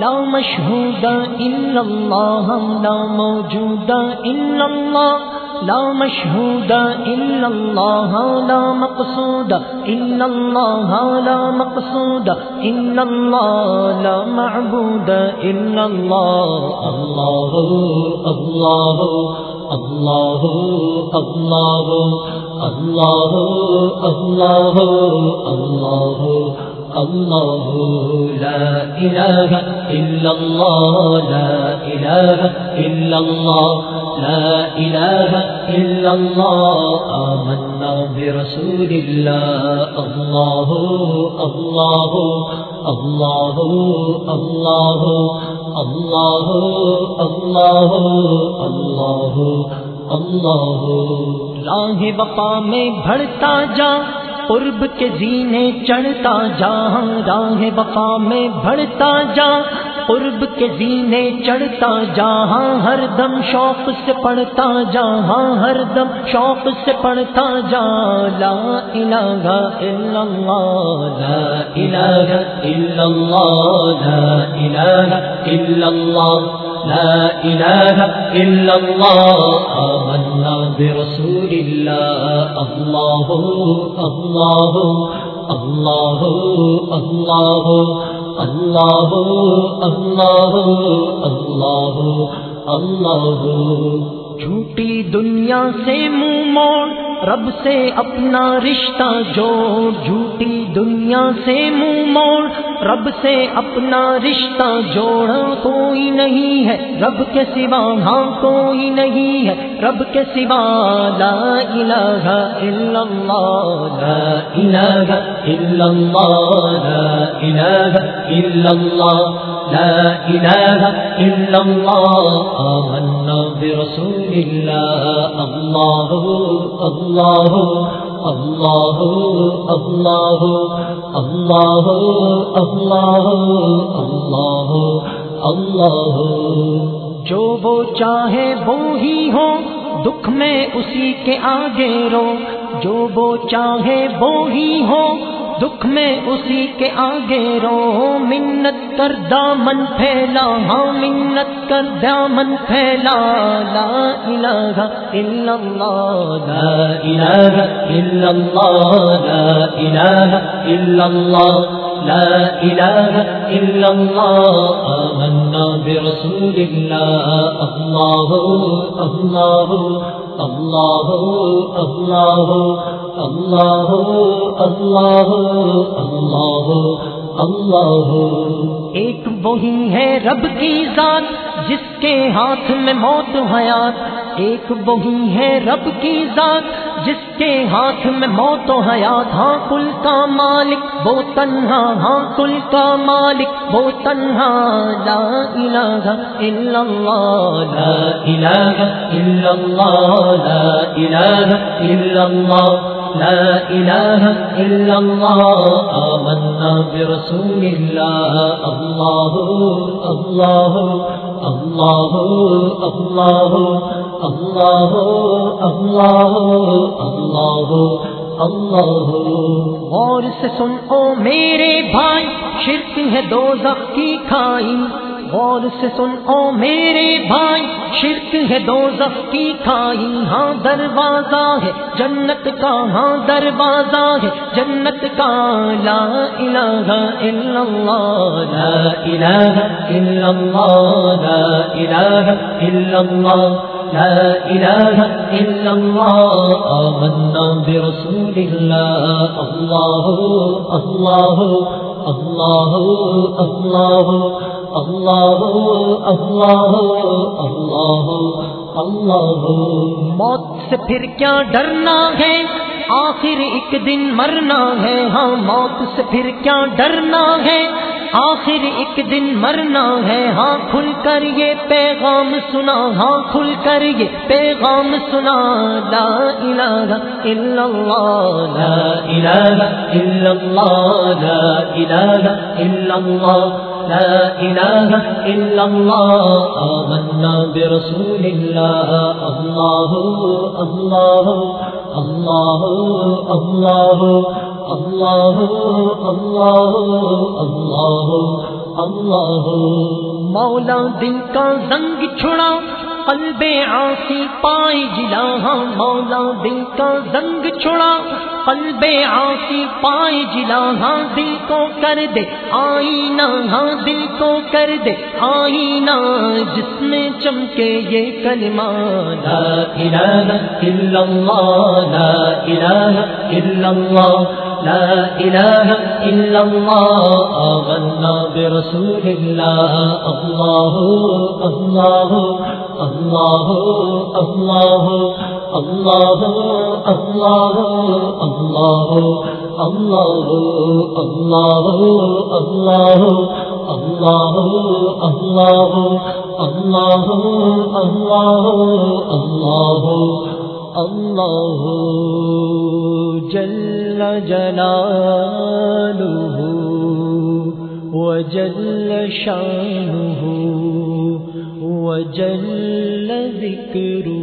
لا مشهود إلا الله لا موجود إلا الله لا مشهود إلا الله لا مقصود إلا الله لا مقصود إلا الله لا معبود إلا الله اللہ اللہ اللہ اللہ اللہ اللہ اللہ اللہ لا الہ الا اللہ لا الہ الا اللہ لا الہ الا اللہ آمنا برسول اللہ اللہ اللہ اللہ اللہ اللہ اللہ اللہ اللہ راہ وفا میں بڑھتا جا قرب کے زینے چڑھتا جا، راہ وفا میں بڑھتا جا۔ قرب کے زینے چڑھتا جا، ہر دم شوق سے پڑھتا جا۔ ہر دم شوق سے پڑھتا جا۔ لا الہ الا اللہ، لا الہ الا اللہ، لا الہ الا اللہ، لا الہ الا اللہ آمنا برسول اللہ اللہ اللہ اللہ اللہ اللہ اللہ اللہ اللہ جھوٹی دنیا سے منہ موڑ رب سے اپنا رشتہ جوڑ جھوٹی دنیا سے منہ موڑ، رب سے اپنا رشتہ جوڑ کوئی نہیں ہے۔ رب کے سوا ہاں کوئی نہیں ہے۔ رب کے سوا لا الہ الا اللہ، لا الہ الا اللہ، لا الہ الا اللہ، لا الہ الا اللہ، آمنا برسول اللہ۔ اللہ اللہ اللہ اللہ اللہ اللہ اللہ. اللہ جو وہ چاہے وہ ہی ہو، دکھ میں اسی کے آگے رو۔ جو وہ چاہے وہ ہی ہو، دکھ میں اسی کے آگے رو۔ منت کر دامن پھیلا ہاں منت کر دامن پھیلا لا الہ الا اللہ لا الہ الا اللہ لا الہ الا اللہ لا الہ الا اللہ آمنا برسول اللہ اللہ اللہ اللہ اللہ اللہ اللہ اللہ اللہ۔ ایک وہی ہے رب کی ذات جس کے ہاتھ میں موت حیات۔ ایک وہی ہے رب کی ذات جس کے ہاتھ میں موت و حیات۔ ہاں کل کا مالک، وہ تنہا۔ ہاں کل کا مالک، وہ تنہا۔ لا الہ الا اللہ، لا الہ الا اللہ، لا الہ الا اللہ۔ لا الہ الا اللہ آمنا برسول اللہ اللہ اللہ اللہ اللہ اللہ اللہ اللہ اللہ غور سے سن او میرے بھائی، شرک ہے دو کی کھائی۔ غور سے سن، او میرے بھائی، شرک ہے دو کی کھائی ہاں دروازہ ہے، جنت کا ہاں دروازہ ہے، جنت کا، لا الہ الا اللہ، لا الہ الا اللہ، لا الہ الا اللہ، لا الہ الا اللہ، آمنا برسول اللہ اللہ اللہ اللہ اللہ اللہ اللہ اللہ اللہ موت سے پھر کیا ڈرنا ہے؟ آخر ایک دن مرنا ہے۔ ہاں موت سے پھر کیا ڈرنا ہے؟ آخر ایک دن مرنا ہے ہاں کھل کر یہ پیغام سنا ہاں کھل کر یہ پیغام سنا لا الہ الا اللہ لا إله إلا الله لا إله إلا الله لا إله إلا الله آمنا برسول الله الله الله الله الله الله الله الله الله مولا دل کا زنگ چھڑا، قلب آسی پائے جلا ہاں۔ مولا دل کا زنگ چھڑا، قلب آسی پائے جلا ہاں۔ دل کو کر دے آئینہ ہاں دل کو کر دے آئینہ۔ جس میں چمکے یہ کلمہ، لا إله إلا الله لا إله إلا الله لا إله إلا الله آمنا برسول الله الله الله الله الله الله الله الله الله الله الله الله الله الله الله الله اللہ جل جلالہ وجل شانہ وجل ذکرہ